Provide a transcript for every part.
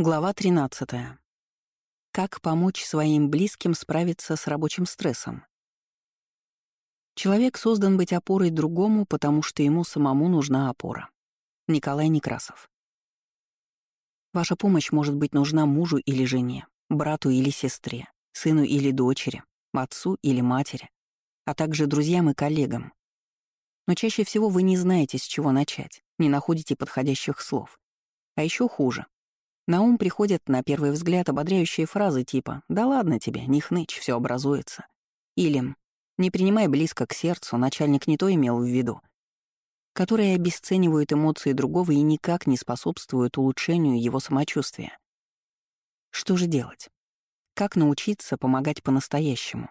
Глава 13. Как помочь своим близким справиться с рабочим стрессом? Человек создан быть опорой другому, потому что ему самому нужна опора. Николай Некрасов. Ваша помощь может быть нужна мужу или жене, брату или сестре, сыну или дочери, отцу или матери, а также друзьям и коллегам. Но чаще всего вы не знаете, с чего начать, не находите подходящих слов. А еще хуже — на ум приходят на первый взгляд ободряющие фразы типа «Да ладно тебе, не хнычь, все образуется». Или «Не принимай близко к сердцу, начальник не то имел в виду», которые обесценивают эмоции другого и никак не способствуют улучшению его самочувствия. Что же делать? Как научиться помогать по-настоящему?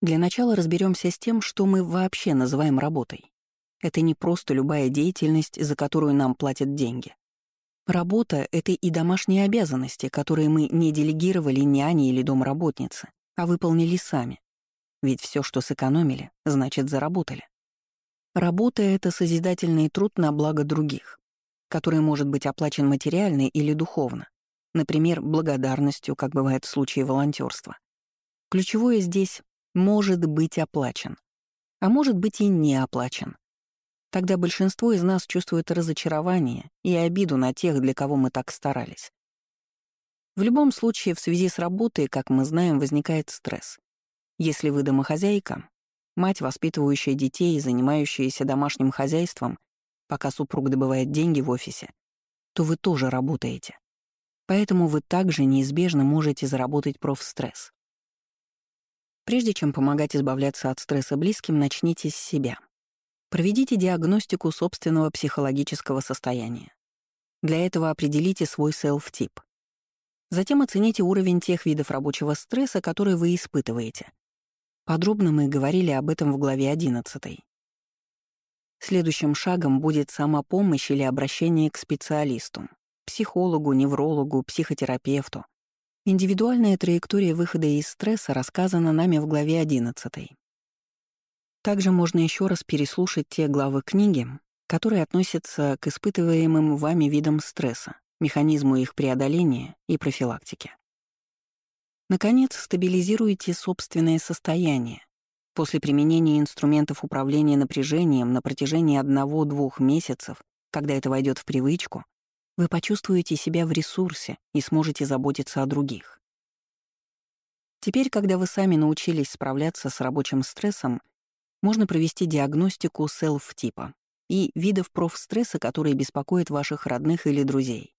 Для начала разберемся с тем, что мы вообще называем работой. Это не просто любая деятельность, за которую нам платят деньги. Работа — это и домашние обязанности, которые мы не делегировали няне или домработнице, а выполнили сами. Ведь все, что сэкономили, значит, заработали. Работа — это созидательный труд на благо других, который может быть оплачен материально или духовно, например, благодарностью, как бывает в случае волонтерства. Ключевое здесь — может быть оплачен, а может быть и не оплачен. Тогда большинство из нас чувствует разочарование и обиду на тех, для кого мы так старались. В любом случае, в связи с работой, как мы знаем, возникает стресс. Если вы домохозяйка, мать, воспитывающая детей и занимающаяся домашним хозяйством, пока супруг добывает деньги в офисе, то вы тоже работаете. Поэтому вы также неизбежно можете заработать профстресс. Прежде чем помогать избавляться от стресса близким, начните с себя. Проведите диагностику собственного психологического состояния. Для этого определите свой селф-тип. Затем оцените уровень тех видов рабочего стресса, которые вы испытываете. Подробно мы говорили об этом в главе 11. Следующим шагом будет самопомощь или обращение к специалисту, психологу, неврологу, психотерапевту. Индивидуальная траектория выхода из стресса рассказана нами в главе 11. Также можно еще раз переслушать те главы книги, которые относятся к испытываемым вами видам стресса, механизму их преодоления и профилактики. Наконец, стабилизируйте собственное состояние. После применения инструментов управления напряжением на протяжении одного-двух месяцев, когда это войдет в привычку, вы почувствуете себя в ресурсе и сможете заботиться о других. Теперь, когда вы сами научились справляться с рабочим стрессом, можно провести диагностику селф-типа и видов профстресса, которые беспокоят ваших родных или друзей.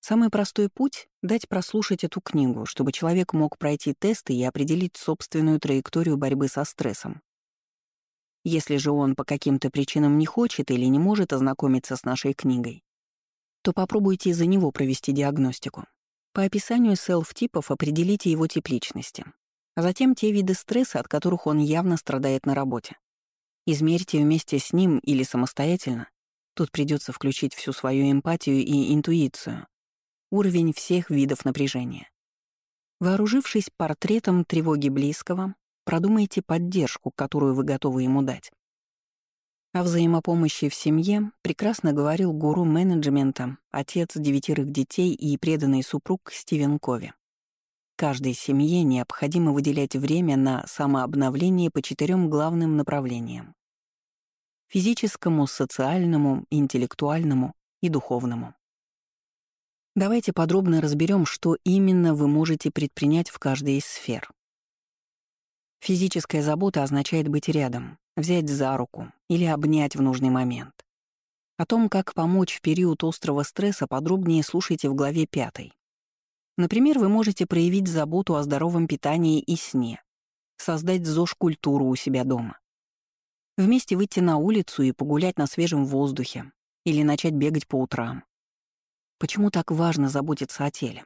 Самый простой путь — дать прослушать эту книгу, чтобы человек мог пройти тесты и определить собственную траекторию борьбы со стрессом. Если же он по каким-то причинам не хочет или не может ознакомиться с нашей книгой, то попробуйте из-за него провести диагностику. По описанию селф-типов определите его тип личности а затем те виды стресса, от которых он явно страдает на работе. Измерьте вместе с ним или самостоятельно, тут придется включить всю свою эмпатию и интуицию, уровень всех видов напряжения. Вооружившись портретом тревоги близкого, продумайте поддержку, которую вы готовы ему дать. О взаимопомощи в семье прекрасно говорил гуру менеджмента, отец девятерых детей и преданный супруг Стивен Кови. Каждой семье необходимо выделять время на самообновление по четырем главным направлениям — физическому, социальному, интеллектуальному и духовному. Давайте подробно разберем, что именно вы можете предпринять в каждой из сфер. Физическая забота означает быть рядом, взять за руку или обнять в нужный момент. О том, как помочь в период острого стресса, подробнее слушайте в главе 5. Например, вы можете проявить заботу о здоровом питании и сне, создать ЗОЖ-культуру у себя дома. Вместе выйти на улицу и погулять на свежем воздухе или начать бегать по утрам. Почему так важно заботиться о теле?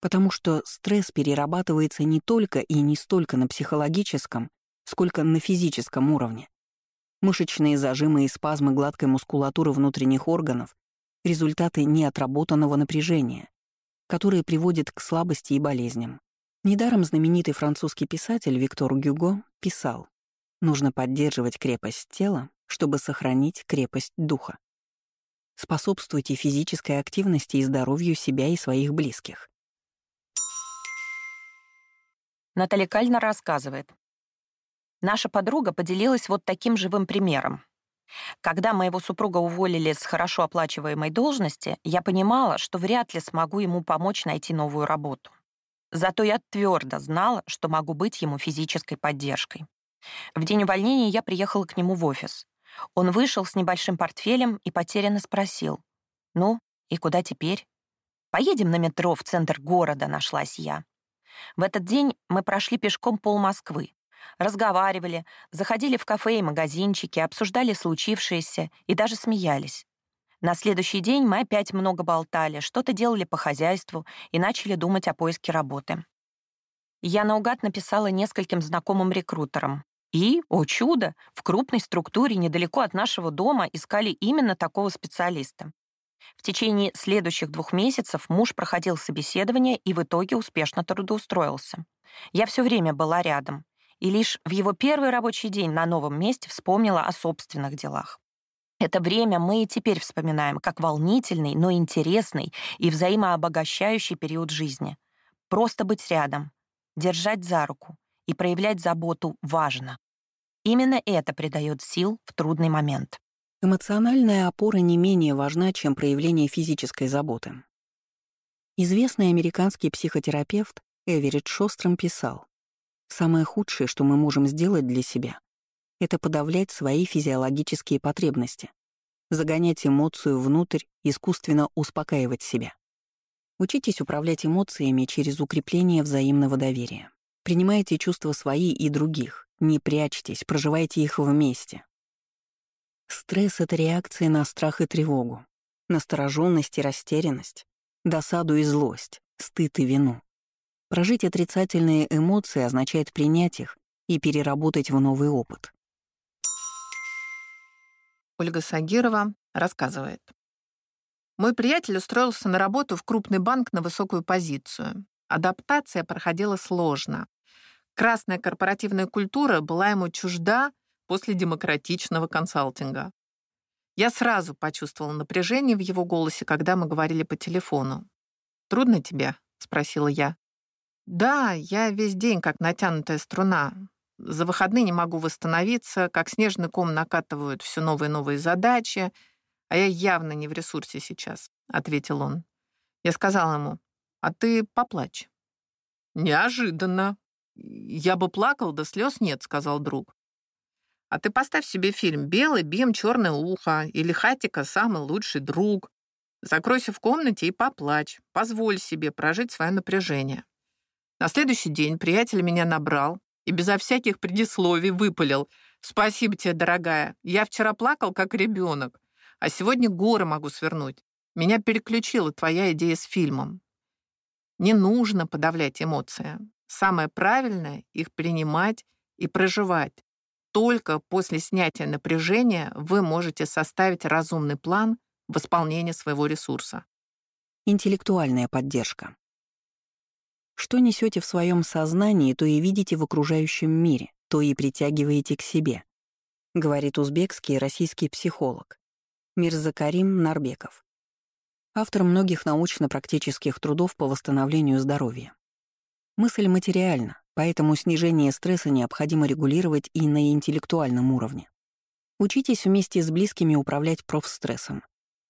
Потому что стресс перерабатывается не только и не столько на психологическом, сколько на физическом уровне. Мышечные зажимы и спазмы гладкой мускулатуры внутренних органов — результаты неотработанного напряжения, которые приводят к слабости и болезням. Недаром знаменитый французский писатель Виктор Гюго писал «Нужно поддерживать крепость тела, чтобы сохранить крепость духа». Способствуйте физической активности и здоровью себя и своих близких. Наталья Кальна рассказывает. Наша подруга поделилась вот таким живым примером. Когда моего супруга уволили с хорошо оплачиваемой должности, я понимала, что вряд ли смогу ему помочь найти новую работу. Зато я твердо знала, что могу быть ему физической поддержкой. В день увольнения я приехала к нему в офис. Он вышел с небольшим портфелем и потерянно спросил. «Ну, и куда теперь?» «Поедем на метро в центр города», — нашлась я. В этот день мы прошли пешком пол Москвы. Разговаривали, заходили в кафе и магазинчики, обсуждали случившееся и даже смеялись. На следующий день мы опять много болтали, что-то делали по хозяйству и начали думать о поиске работы. Я наугад написала нескольким знакомым рекрутерам. И, о чудо, в крупной структуре недалеко от нашего дома искали именно такого специалиста. В течение следующих двух месяцев муж проходил собеседование и в итоге успешно трудоустроился. Я все время была рядом, и лишь в его первый рабочий день на новом месте вспомнила о собственных делах. Это время мы и теперь вспоминаем как волнительный, но интересный и взаимообогащающий период жизни. Просто быть рядом, держать за руку и проявлять заботу важно. Именно это придает сил в трудный момент. Эмоциональная опора не менее важна, чем проявление физической заботы. Известный американский психотерапевт Эверетт Шостром писал, «Самое худшее, что мы можем сделать для себя, это подавлять свои физиологические потребности, загонять эмоцию внутрь, искусственно успокаивать себя. Учитесь управлять эмоциями через укрепление взаимного доверия. Принимайте чувства свои и других, не прячьтесь, проживайте их вместе. Стресс — это реакция на страх и тревогу, настороженность и растерянность, досаду и злость, стыд и вину. Прожить отрицательные эмоции означает принять их и переработать в новый опыт. Ольга Сагирова рассказывает. Мой приятель устроился на работу в крупный банк на высокую позицию. Адаптация проходила сложно. Красная корпоративная культура была ему чужда после демократичного консалтинга. Я сразу почувствовала напряжение в его голосе, когда мы говорили по телефону. «Трудно тебе?» — спросила я. «Да, я весь день как натянутая струна. За выходные не могу восстановиться, как снежный ком накатывают все новые и новые задачи, а я явно не в ресурсе сейчас», — ответил он. Я сказала ему, «А ты поплачь». «Неожиданно. Я бы плакал, да слез нет», — сказал друг. «А ты поставь себе фильм «Белый бим, черное ухо» или «Хатика самый лучший друг». Закройся в комнате и поплачь. Позволь себе прожить свое напряжение. На следующий день приятель меня набрал, и безо всяких предисловий выпалил. «Спасибо тебе, дорогая. Я вчера плакал, как ребенок, а сегодня горы могу свернуть. Меня переключила твоя идея с фильмом. Не нужно подавлять эмоции. Самое правильное — их принимать и проживать. Только после снятия напряжения вы можете составить разумный план восполнения своего ресурса. Интеллектуальная поддержка. Что несете в своем сознании, то и видите в окружающем мире, то и притягиваете к себе, говорит узбекский российский психолог Мирзакарим Нарбеков, автор многих научно-практических трудов по восстановлению здоровья. Мысль материальна, поэтому снижение стресса необходимо регулировать и на интеллектуальном уровне. Учитесь вместе с близкими управлять профстрессом.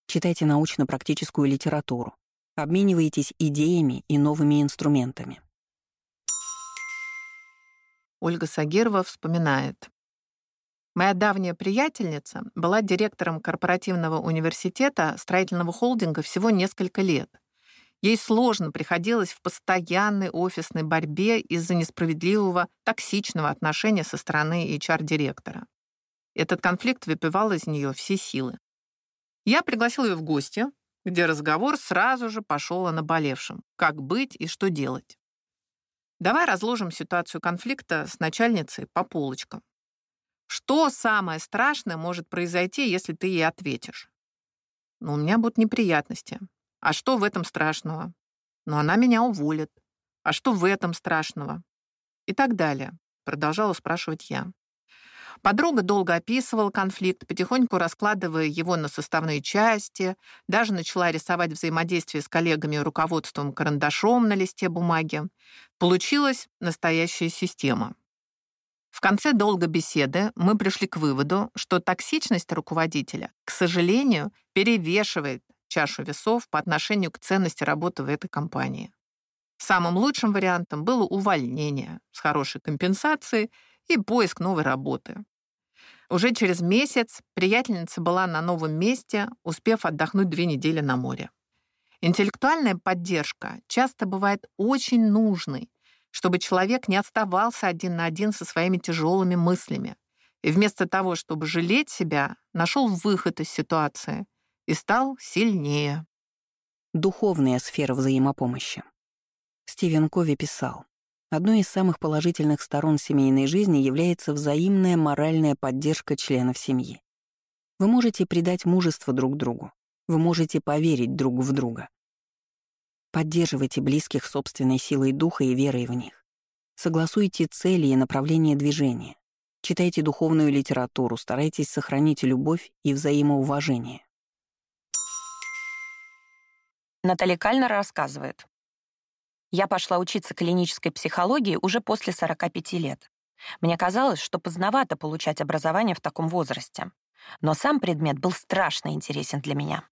Читайте научно-практическую литературу, Обменивайтесь идеями и новыми инструментами. Ольга Сагирова вспоминает. Моя давняя приятельница была директором корпоративного университета строительного холдинга всего несколько лет. Ей сложно приходилось в постоянной офисной борьбе из-за несправедливого, токсичного отношения со стороны HR-директора. Этот конфликт выпивал из нее все силы. Я пригласил ее в гости, где разговор сразу же пошел о наболевшем. Как быть и что делать. Давай разложим ситуацию конфликта с начальницей по полочкам. Что самое страшное может произойти, если ты ей ответишь? Ну, у меня будут неприятности. А что в этом страшного? Ну, она меня уволит. А что в этом страшного? И так далее, продолжала спрашивать я. Подруга долго описывала конфликт, потихоньку раскладывая его на составные части, даже начала рисовать взаимодействие с коллегами и руководством карандашом на листе бумаги. Получилась настоящая система. В конце долгой беседы мы пришли к выводу, что токсичность руководителя, к сожалению, перевешивает чашу весов по отношению к ценности работы в этой компании. Самым лучшим вариантом было увольнение с хорошей компенсацией и поиск новой работы. Уже через месяц приятельница была на новом месте, успев отдохнуть две недели на море. Интеллектуальная поддержка часто бывает очень нужной, чтобы человек не оставался один на один со своими тяжелыми мыслями. И вместо того, чтобы жалеть себя, нашел выход из ситуации и стал сильнее. Духовная сфера взаимопомощи. Стивен Кови писал, Одной из самых положительных сторон семейной жизни является взаимная моральная поддержка членов семьи. Вы можете придать мужество друг другу. Вы можете поверить друг в друга. Поддерживайте близких собственной силой духа и верой в них. Согласуйте цели и направление движения. Читайте духовную литературу, старайтесь сохранить любовь и взаимоуважение. Наталья Кальнер рассказывает. Я пошла учиться клинической психологии уже после 45 лет. Мне казалось, что поздновато получать образование в таком возрасте. Но сам предмет был страшно интересен для меня.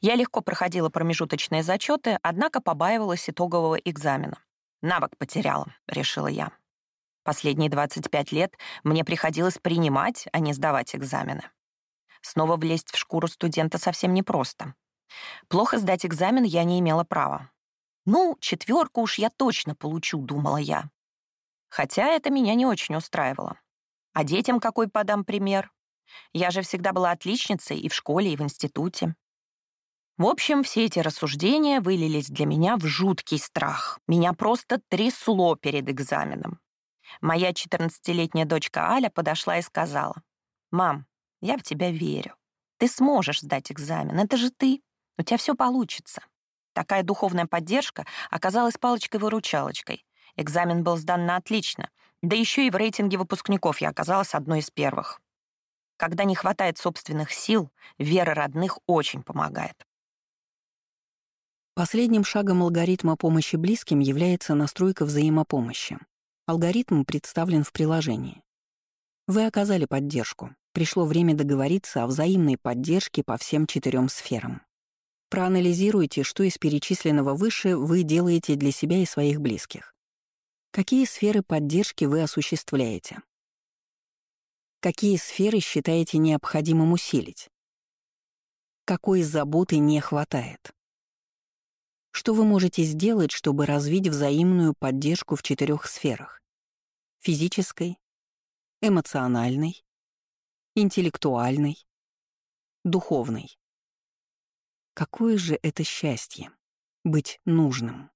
Я легко проходила промежуточные зачеты, однако побаивалась итогового экзамена. «Навык потеряла», — решила я. Последние 25 лет мне приходилось принимать, а не сдавать экзамены. Снова влезть в шкуру студента совсем непросто. Плохо сдать экзамен я не имела права. «Ну, четверку уж я точно получу», — думала я. Хотя это меня не очень устраивало. А детям какой подам пример? Я же всегда была отличницей и в школе, и в институте. В общем, все эти рассуждения вылились для меня в жуткий страх. Меня просто трясло перед экзаменом. Моя 14-летняя дочка Аля подошла и сказала, «Мам, я в тебя верю. Ты сможешь сдать экзамен, это же ты. У тебя все получится». Такая духовная поддержка оказалась палочкой-выручалочкой. Экзамен был сдан на отлично, да еще и в рейтинге выпускников я оказалась одной из первых. Когда не хватает собственных сил, вера родных очень помогает. Последним шагом алгоритма помощи близким является настройка взаимопомощи. Алгоритм представлен в приложении. Вы оказали поддержку. Пришло время договориться о взаимной поддержке по всем четырем сферам. Проанализируйте, что из перечисленного выше вы делаете для себя и своих близких. Какие сферы поддержки вы осуществляете? Какие сферы считаете необходимым усилить? Какой заботы не хватает? Что вы можете сделать, чтобы развить взаимную поддержку в четырех сферах? Физической, эмоциональной, интеллектуальной, духовной. Какое же это счастье — быть нужным.